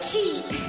cheap.